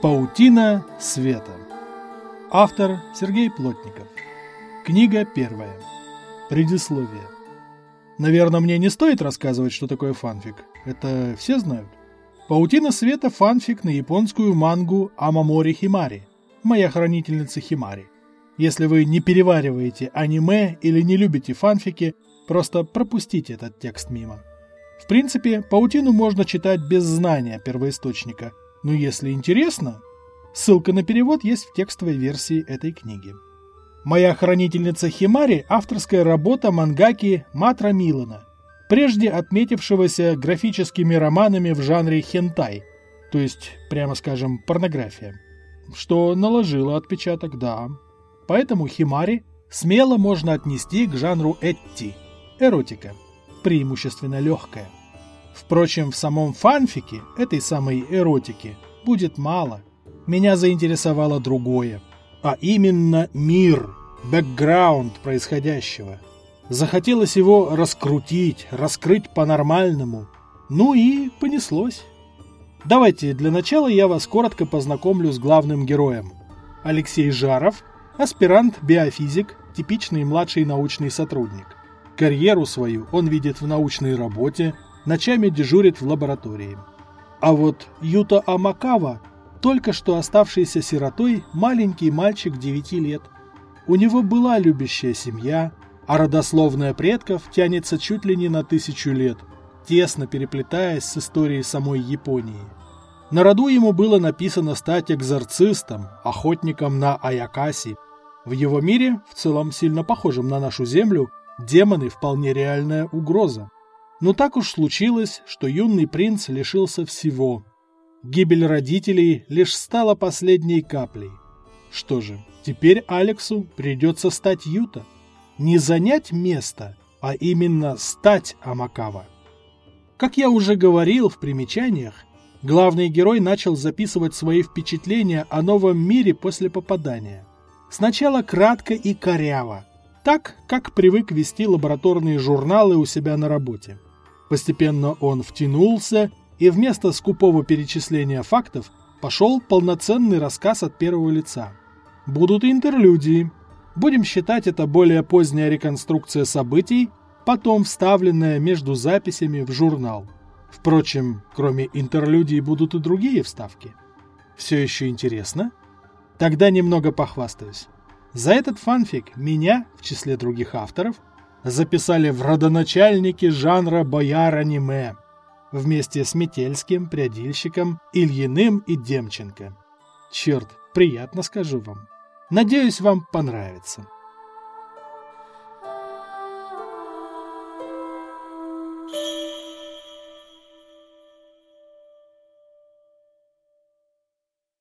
Паутина света. Автор Сергей Плотников. Книга первая. Предисловие. Наверное, мне не стоит рассказывать, что такое фанфик. Это все знают. Паутина света фанфик на японскую мангу Амамори Химари. Моя хранительница Химари. Если вы не перевариваете аниме или не любите фанфики, просто пропустите этот текст мимо. В принципе, паутину можно читать без знания первоисточника, но если интересно, ссылка на перевод есть в текстовой версии этой книги. Моя хранительница Химари – авторская работа мангаки Матра Милана, прежде отметившегося графическими романами в жанре хентай, то есть, прямо скажем, порнография, что наложило отпечаток, да. Поэтому Химари смело можно отнести к жанру этти – эротика, преимущественно легкая. Впрочем, в самом фанфике этой самой эротики будет мало. Меня заинтересовало другое, а именно мир, бэкграунд происходящего. Захотелось его раскрутить, раскрыть по-нормальному. Ну и понеслось. Давайте для начала я вас коротко познакомлю с главным героем. Алексей Жаров, аспирант-биофизик, типичный младший научный сотрудник. Карьеру свою он видит в научной работе, ночами дежурит в лаборатории. А вот Юта Амакава, только что оставшийся сиротой, маленький мальчик 9 лет. У него была любящая семья, а родословная предков тянется чуть ли не на тысячу лет, тесно переплетаясь с историей самой Японии. На роду ему было написано стать экзорцистом, охотником на Аякаси. В его мире, в целом сильно похожем на нашу Землю, демоны вполне реальная угроза. Но так уж случилось, что юный принц лишился всего. Гибель родителей лишь стала последней каплей. Что же, теперь Алексу придется стать Юта. Не занять место, а именно стать Амакава. Как я уже говорил в примечаниях, главный герой начал записывать свои впечатления о новом мире после попадания. Сначала кратко и коряво, так, как привык вести лабораторные журналы у себя на работе. Постепенно он втянулся, и вместо скупого перечисления фактов пошел полноценный рассказ от первого лица. Будут интерлюдии. Будем считать это более поздняя реконструкция событий, потом вставленная между записями в журнал. Впрочем, кроме интерлюдий будут и другие вставки. Все еще интересно? Тогда немного похвастаюсь. За этот фанфик меня, в числе других авторов, записали в родоначальники жанра бояр-аниме вместе с Метельским, Прядильщиком, Ильиным и Демченко. Черт, приятно скажу вам. Надеюсь, вам понравится.